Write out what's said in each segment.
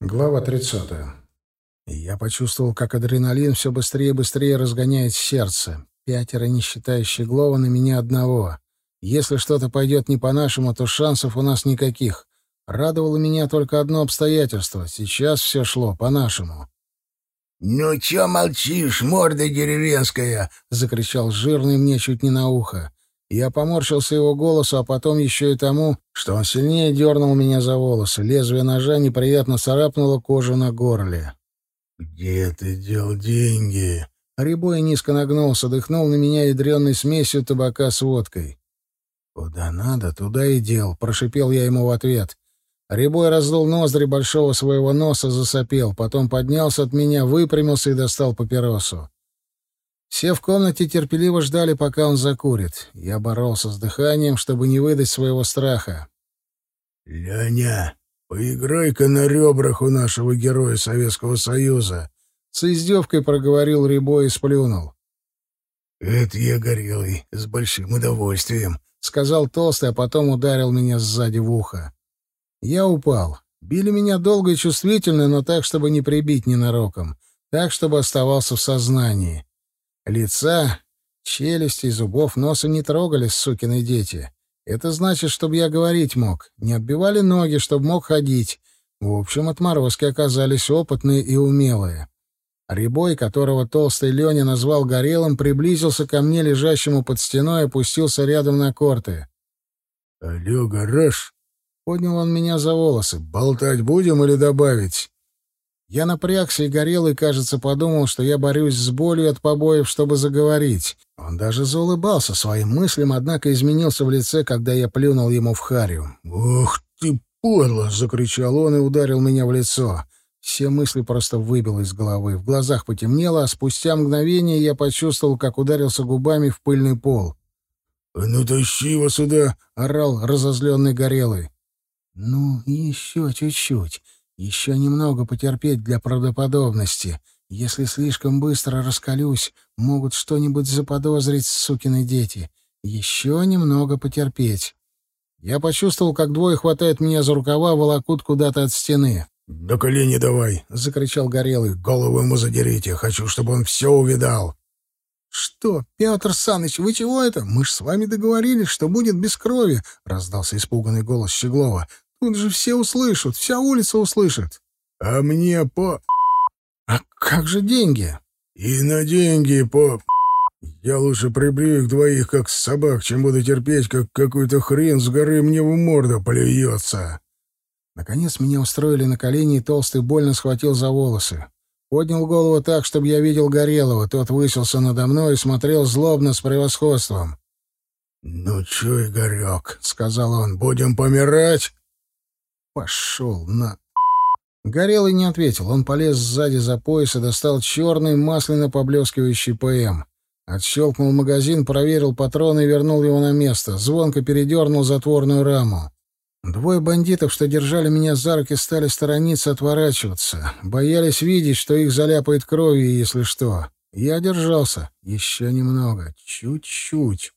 Глава 30. Я почувствовал, как адреналин все быстрее и быстрее разгоняет сердце. Пятеро, не считая Щеглова, на меня одного. Если что-то пойдет не по-нашему, то шансов у нас никаких. Радовало меня только одно обстоятельство. Сейчас все шло по-нашему. «Ну чё молчишь, морда деревенская?» — закричал жирный мне чуть не на ухо. Я поморщился его голосу, а потом еще и тому, что он сильнее дернул меня за волосы. Лезвие ножа неприятно царапнуло кожу на горле. «Где ты дел деньги?» Рябой низко нагнулся, дыхнул на меня ядреной смесью табака с водкой. «Куда надо, туда и дел», — прошипел я ему в ответ. Рябой раздул ноздри большого своего носа, засопел, потом поднялся от меня, выпрямился и достал папиросу. Все в комнате терпеливо ждали, пока он закурит. Я боролся с дыханием, чтобы не выдать своего страха. «Леня, поиграй-ка на ребрах у нашего героя Советского Союза!» С издевкой проговорил Рябой и сплюнул. «Это я горелый, с большим удовольствием», — сказал толстый, а потом ударил меня сзади в ухо. Я упал. Били меня долго и чувствительно, но так, чтобы не прибить ненароком. Так, чтобы оставался в сознании. Лица, челюсти, зубов, носа не трогали, сукины дети. Это значит, чтобы я говорить мог. Не отбивали ноги, чтобы мог ходить. В общем, отморозки оказались опытные и умелые. Рябой, которого толстый Леня назвал горелым, приблизился ко мне, лежащему под стеной, и опустился рядом на корты. — Алло, гараж! — поднял он меня за волосы. — Болтать будем или добавить? Я напрягся и горел, и, кажется, подумал, что я борюсь с болью от побоев, чтобы заговорить. Он даже заулыбался своим мыслям, однако изменился в лице, когда я плюнул ему в харю. «Ух ты, подло!» — закричал он и ударил меня в лицо. Все мысли просто выбило из головы. В глазах потемнело, а спустя мгновение я почувствовал, как ударился губами в пыльный пол. «А ну тащи его сюда!» — орал разозленный Горелый. «Ну, еще чуть-чуть. Еще немного потерпеть для правдоподобности. Если слишком быстро раскалюсь, могут что-нибудь заподозрить сукины дети. Еще немного потерпеть. Я почувствовал, как двое хватают меня за рукава, волокут куда-то от стены. «До колени давай!» — закричал Горелый. «Голову ему задерите! Хочу, чтобы он все увидал!» «Что, Петр Саныч, вы чего это? Мы ж с вами договорились, что будет без крови!» — раздался испуганный голос Щеглова. Тут же все услышат, вся улица услышит. А мне по... А как же деньги? И на деньги по... Я лучше прибью их двоих, как собак, чем буду терпеть, как какой-то хрен с горы мне в морду плюется. Наконец меня устроили на колени, и толстый больно схватил за волосы. Поднял голову так, чтобы я видел Горелого. Тот высился надо мной и смотрел злобно с превосходством. — Ну чё, Игорек, — сказал он, — будем помирать? Пошел на... Горелый не ответил. Он полез сзади за пояс и достал черный, масляно поблескивающий ПМ. Отщелкнул магазин, проверил патроны и вернул его на место. Звонко передернул затворную раму. Двое бандитов, что держали меня за руки, стали сторониться, отворачиваться. Боялись видеть, что их заляпает кровью, если что. Я держался. Еще немного. Чуть-чуть.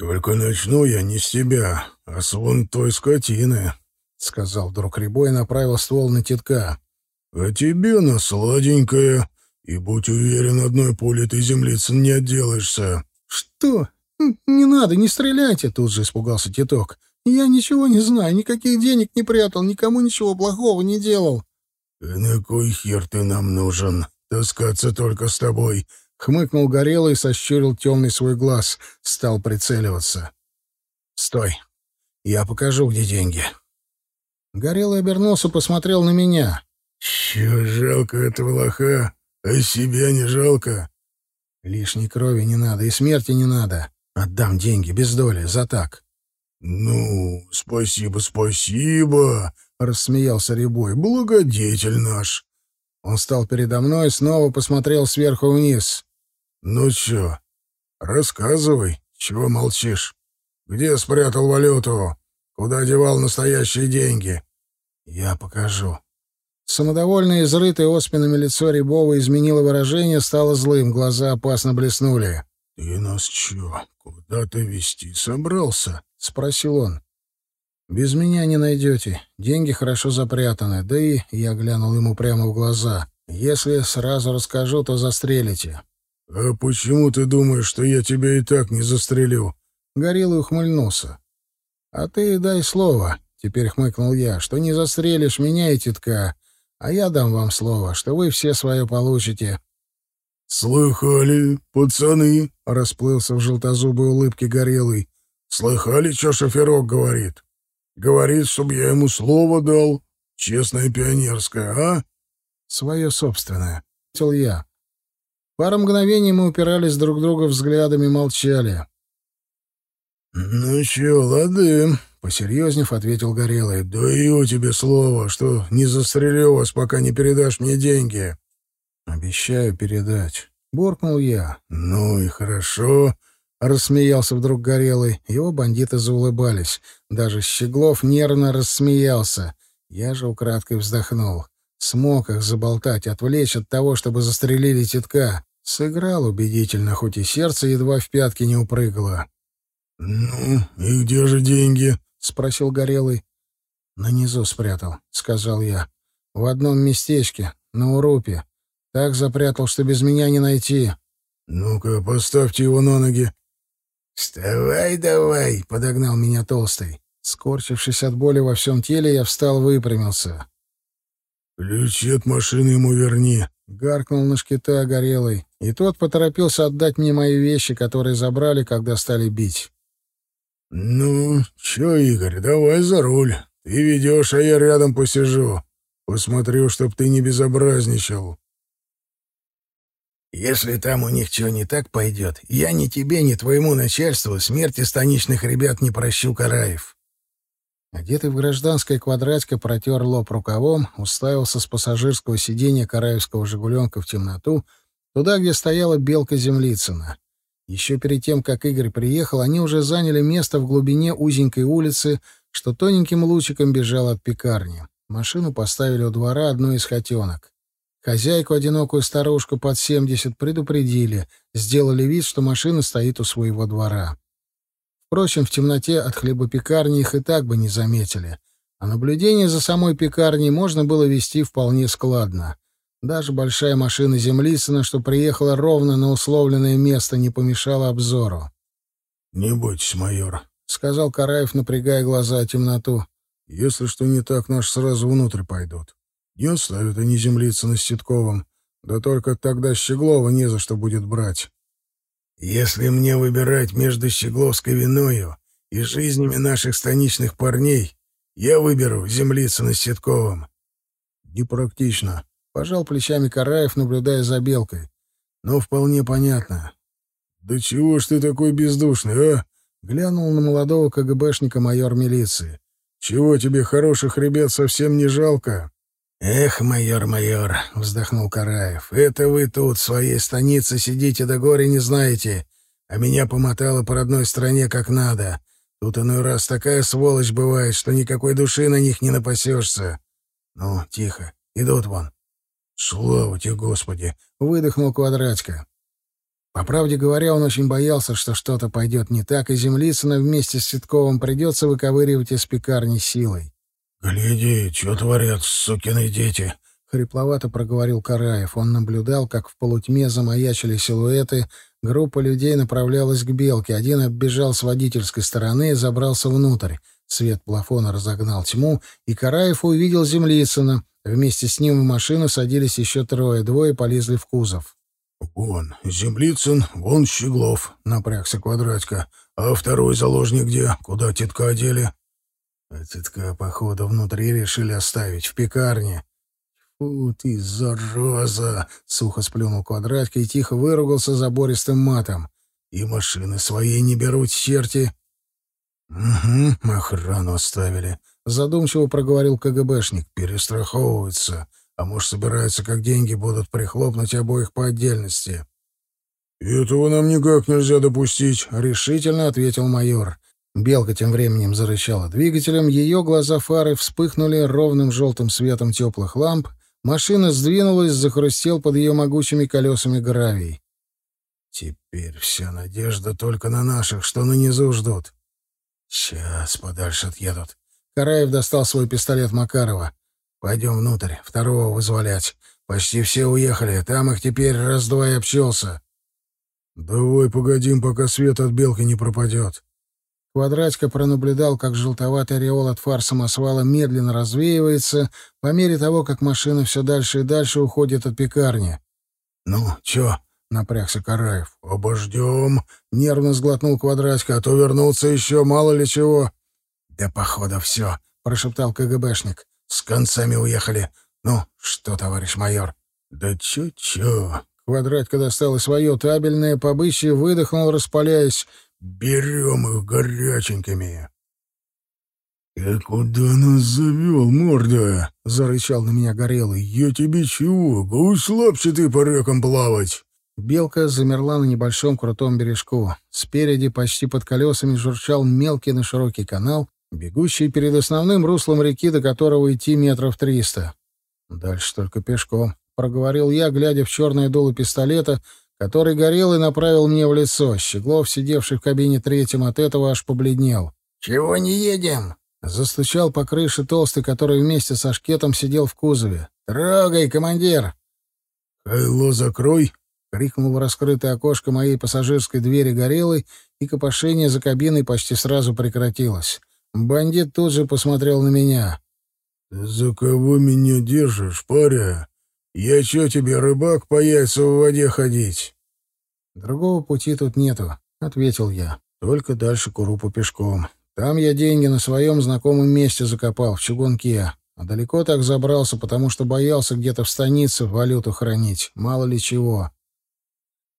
«Только начну я не с тебя, а с вон той скотины», — сказал вдруг Рябой и направил ствол на тетка. — А тебе на сладенькое. И будь уверен, одной пули ты землицы не отделаешься. — Что? Не надо, не стреляйте! — тут же испугался теток. — Я ничего не знаю, никаких денег не прятал, никому ничего плохого не делал. — На кой хер ты нам нужен? Таскаться только с тобой. — хмыкнул Горелый и сощурил темный свой глаз, стал прицеливаться. — Стой! Я покажу, где деньги. — Горелый обернулся, посмотрел на меня. «Чё, жалко этого лоха? А себя не жалко?» «Лишней крови не надо и смерти не надо. Отдам деньги, без доли, за так». «Ну, спасибо, спасибо!» — рассмеялся Рябой. «Благодетель наш!» Он стал передо мной и снова посмотрел сверху вниз. «Ну чё, рассказывай, чего молчишь? Где спрятал валюту?» Куда девал настоящие деньги? Я покажу. Самодовольное, изрытое оспинами лицо Рябова изменило выражение, стало злым, глаза опасно блеснули. — Ты нас чё, куда ты вести собрался? — спросил он. Без меня не найдете. Деньги хорошо запрятаны. Да и я глянул ему прямо в глаза. Если сразу расскажу, то застрелите. А почему ты думаешь, что я тебя и так не застрелю? Горилый ухмыльнулся. А ты дай слово, теперь хмыкнул я, что не застрелишь меня и тетка, а я дам вам слово, что вы все свое получите. «Слыхали, пацаны?» — расплылся в желтозубой улыбке Горелый. «Слыхали, что шоферок говорит? Говорит, чтобы я ему слово дал. Честное пионерское, а?» «Свое собственное», — я. Пару мгновений мы упирались друг друга взглядами, молчали. «Ну чё, лады», — посерьезнев ответил Горелый. «Даю тебе слово, что не застрелю вас, пока не передашь мне деньги». «Обещаю передать», — буркнул я. «Ну и хорошо», — рассмеялся вдруг Горелый. Его бандиты заулыбались. Даже Щеглов нервно рассмеялся. Я же украдкой вздохнул. Смог их заболтать, отвлечь от того, чтобы застрелили тетка. Сыграл убедительно, хоть и сердце едва в пятки не упрыгало. «Ну, и где же деньги?» — спросил Горелый. «На низу спрятал», — сказал я. «В одном местечке, на Урупе. Так запрятал, что без меня не найти». «Ну-ка, поставьте его на ноги». «Вставай давай!» — подогнал меня толстый. Скорчившись от боли во всем теле, я встал, выпрямился. «Ключи от машины ему верни», — гаркнул на шкита Горелый, и тот поторопился отдать мне мои вещи, которые забрали, когда стали бить. «Ну, чё, Игорь, давай за руль. Ты ведёшь, а я рядом посижу. Посмотрю, чтоб ты не безобразничал». «Если там у них чего не так пойдет, я ни тебе, ни твоему начальству смерти станичных ребят не прощу, Караев». Одетый в гражданское квадратика протер лоб рукавом, уставился с пассажирского сиденья караевского «Жигуленка» в темноту, туда, где стояла белка Землицына. Еще перед тем, как Игорь приехал, они уже заняли место в глубине узенькой улицы, что тоненьким лучиком бежал от пекарни. Машину поставили у двора одной из хотенок. Хозяйку, одинокую старушку под семьдесят, предупредили, сделали вид, что машина стоит у своего двора. Впрочем, в темноте от хлебопекарни их и так бы не заметили, а наблюдение за самой пекарней можно было вести вполне складно. Даже большая машина Землицына, что приехала ровно на условленное место, не помешала обзору. — Не бойтесь, майор, — сказал Караев, напрягая глаза темноту. — Если что не так, наши сразу внутрь пойдут. Не оставят они Землицына с Ситковым. Да только тогда Щеглова не за что будет брать. — Если мне выбирать между Щегловской виною и жизнями наших станичных парней, я выберу Землицына с Ситковым. — Непрактично, Пожал плечами Караев, наблюдая за белкой. Но вполне понятно. «Да чего ж ты такой бездушный, а?» Глянул на молодого КГБшника майор милиции. «Чего тебе хороших ребят совсем не жалко?» «Эх, майор, майор», — вздохнул Караев, — «это вы тут, в своей станице, сидите до горя не знаете, а меня помотало по родной стране как надо. Тут иной раз такая сволочь бывает, что никакой души на них не напасешься. Ну, тихо, идут вон». «Слава тебе, Господи!» — выдохнул Квадратько. По правде говоря, он очень боялся, что что-то пойдет не так, и Землицына вместе с Ситковым придется выковыривать из пекарни силой. «Гляди, что творят сукины дети!» — хрипловато проговорил Караев. Он наблюдал, как в полутьме замаячили силуэты, группа людей направлялась к Белке. Один оббежал с водительской стороны и забрался внутрь. Свет плафона разогнал тьму, и Караев увидел Землицына. Вместе с ним в машину садились еще трое, двое полезли в кузов. «Вон Землицын, вон Щеглов», — напрягся Квадратько. «А второй заложник где? Куда тетка одели?» «А походу, внутри решили оставить, в пекарне». «Фу ты, зараза!» — сухо сплюнул Квадратько и тихо выругался забористым матом. «И машины своей не берут, черти!» «Угу, охрану оставили», — задумчиво проговорил КГБшник. «Перестраховываются. А может, собираются, как деньги будут прихлопнуть обоих по отдельности». «Этого нам никак нельзя допустить», — решительно ответил майор. Белка тем временем зарычала двигателем, ее глаза фары вспыхнули ровным желтым светом теплых ламп, машина сдвинулась, захрустел под ее могучими колесами гравий. «Теперь вся надежда только на наших, что на низу ждут. Сейчас подальше отъедут. Караев достал свой пистолет Макарова. «Пойдем внутрь, второго вызволять. Почти все уехали, там их теперь раз-два и обчелся». «Давай погодим, пока свет от белки не пропадет». Квадратько пронаблюдал, как желтоватый ореол от фар самосвала медленно развеивается по мере того, как машина все дальше и дальше уходит от пекарни. «Ну, чё?» — напрягся Караев. «Обождем!» — нервно сглотнул Квадратько. «А то вернуться еще мало ли чего!» «Да, походу, все!» — прошептал КГБшник. «С концами уехали. Ну, что, товарищ майор?» «Да чё-чё?» Квадратько достал и свое табельное, побычье выдохнул, распаляясь. Берем их горяченькими. — Ты куда нас завел, морда? — зарычал на меня Горелый. — Я тебе чего? Услабься ты по рекам плавать. Белка замерла на небольшом крутом бережку. Спереди, почти под колесами, журчал мелкий на широкий канал, бегущий перед основным руслом реки, до которого идти метров триста. Дальше только пешком, — проговорил я, глядя в черное дуло пистолета, который горел и направил мне в лицо. Щеглов, сидевший в кабине третьем, от этого аж побледнел. «Чего не едем?» Застучал по крыше толстый, который вместе со шкетом сидел в кузове. «Трогай, командир!» «Хайло закрой!» — крикнул в раскрытое окошко моей пассажирской двери горелый, и копошение за кабиной почти сразу прекратилось. Бандит тут же посмотрел на меня. «За кого меня держишь, паря?» «Я чё тебе, рыбак, по яйцу в воде ходить?» «Другого пути тут нету», — ответил я. «Только дальше Курупу пешком. Там я деньги на своем знакомом месте закопал, в чугунке. А далеко так забрался, потому что боялся где-то в станице валюту хранить. Мало ли чего».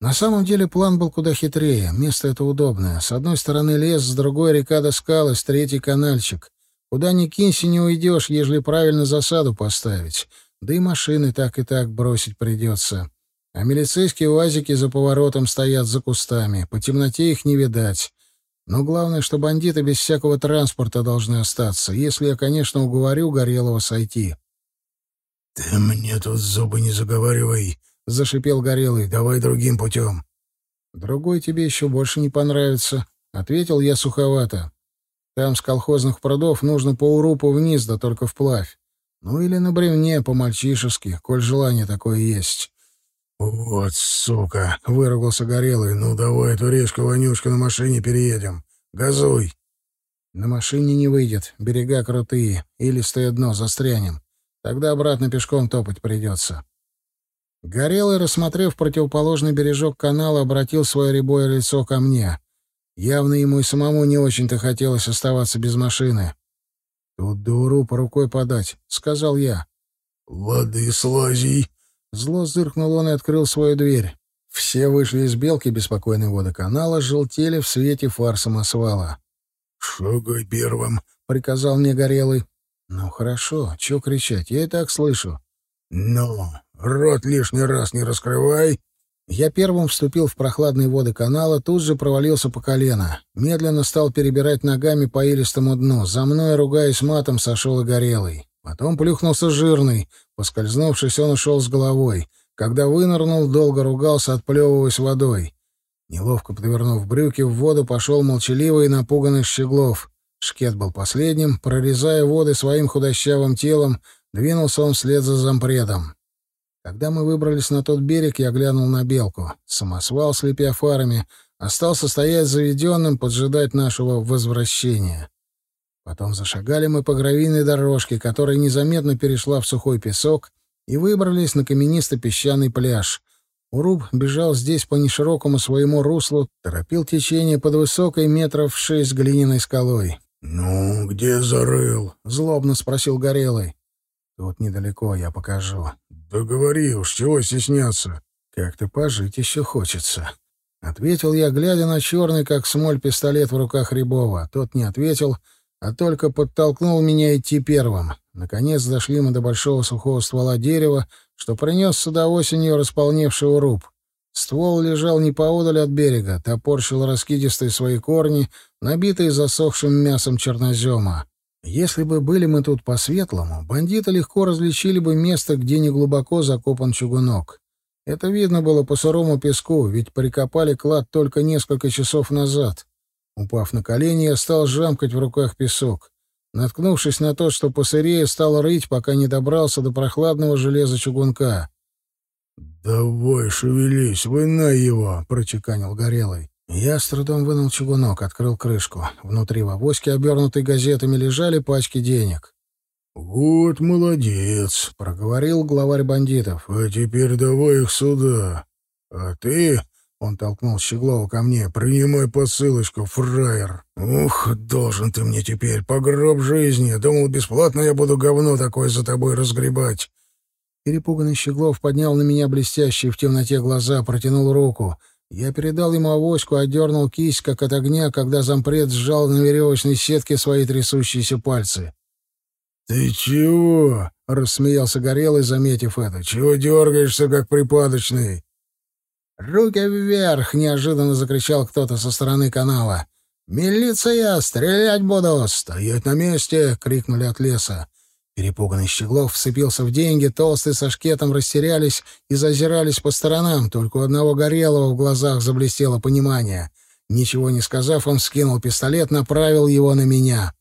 На самом деле план был куда хитрее. Место это удобное. С одной стороны лес, с другой река до скалы, с третьей канальчик. Куда ни кинься, не уйдешь, ежели правильно засаду поставить. Да и машины так и так бросить придется. А милицейские уазики за поворотом стоят за кустами. По темноте их не видать. Но главное, что бандиты без всякого транспорта должны остаться, если я, конечно, уговорю Горелого сойти. — Ты мне тут зубы не заговаривай, — зашипел Горелый. — Давай другим путем. — Другой тебе еще больше не понравится, — ответил я суховато. Там с колхозных прудов нужно по урупу вниз, да только вплавь. Ну или на бревне по-мальчишески, коль желание такое есть. «Вот сука!» — выругался Горелый. «Ну давай эту речку-вонючку на машине переедем. Газуй!» «На машине не выйдет. Берега крутые. Илистое дно. Застрянем. Тогда обратно пешком топать придется». Горелый, рассмотрев противоположный бережок канала, обратил свое рябое лицо ко мне. Явно ему и самому не очень-то хотелось оставаться без машины. «Тут дуру по рукой подать», — сказал я. «Лады, слазий!» Зло зыркнул он и открыл свою дверь. Все вышли из белки беспокойной водоканала, желтели в свете фар самосвала. «Шагай первым», — приказал мне Горелый. «Ну хорошо, чё кричать, я и так слышу». «Ну, рот лишний раз не раскрывай», я первым вступил в прохладные воды канала, тут же провалился по колено. Медленно стал перебирать ногами по илистому дну. За мной, ругаясь матом, сошел и горелый. Потом плюхнулся жирный. Поскользнувшись, он ушел с головой. Когда вынырнул, долго ругался, отплевываясь водой. Неловко подвернув брюки, в воду пошел молчаливый и напуганный Щеглов. Шкет был последним. Прорезая воды своим худощавым телом, двинулся он вслед за зампредом. Когда мы выбрались на тот берег, я глянул на белку. Самосвал, слепя фарами, остался стоять заведенным, поджидать нашего возвращения. Потом зашагали мы по гравийной дорожке, которая незаметно перешла в сухой песок, и выбрались на каменисто-песчаный пляж. Уруб бежал здесь по неширокому своему руслу, торопил течение под высокой метров шесть глиняной скалой. «Ну, где зарыл?» — злобно спросил Горелый. «Тут недалеко, я покажу. «Да говори уж, чего стесняться?» «Как-то пожить еще хочется», — ответил я, глядя на черный, как смоль, пистолет в руках Рябова. Тот не ответил, а только подтолкнул меня идти первым. Наконец дошли мы до большого сухого ствола дерева, что принес сюда осенью располневший руб. Ствол лежал не поодаль от берега, топорщил раскидистые свои корни, набитые засохшим мясом чернозема. Если бы были мы тут по-светлому, бандиты легко различили бы место, где неглубоко закопан чугунок. Это видно было по сырому песку, ведь прикопали клад только несколько часов назад. Упав на колени, я стал жамкать в руках песок. наткнувшись на то, что посырее, стал рыть, пока не добрался до прохладного железа чугунка. «Давай, шевелись, вынай его!» — прочеканил Горелый. Я с трудом вынул чугунок, открыл крышку. Внутри в авоське, обернутой газетами, лежали пачки денег. «Вот молодец», — проговорил главарь бандитов. «А теперь давай их сюда. А ты...» — он толкнул Щеглова ко мне. «Принимай посылочку, фраер. Ух, должен ты мне теперь по гроб жизни. Думал, бесплатно я буду говно такое за тобой разгребать». Перепуганный Щеглов поднял на меня блестящие в темноте глаза, протянул руку. Я передал ему авоську, отдернул кисть, как от огня, когда зампред сжал на веревочной сетке свои трясущиеся пальцы. «Ты чего?» — рассмеялся Горелый, заметив это. «Чего дергаешься, как припадочный?» «Руки вверх!» — неожиданно закричал кто-то со стороны канала. «Милиция! Стрелять буду! Стоять на месте!» — крикнули от леса. Перепуганный Щеглов вцепился в деньги, толстый со шкетом растерялись и зазирались по сторонам. Только у одного Горелого в глазах заблестело понимание. Ничего не сказав, он скинул пистолет, направил его на меня.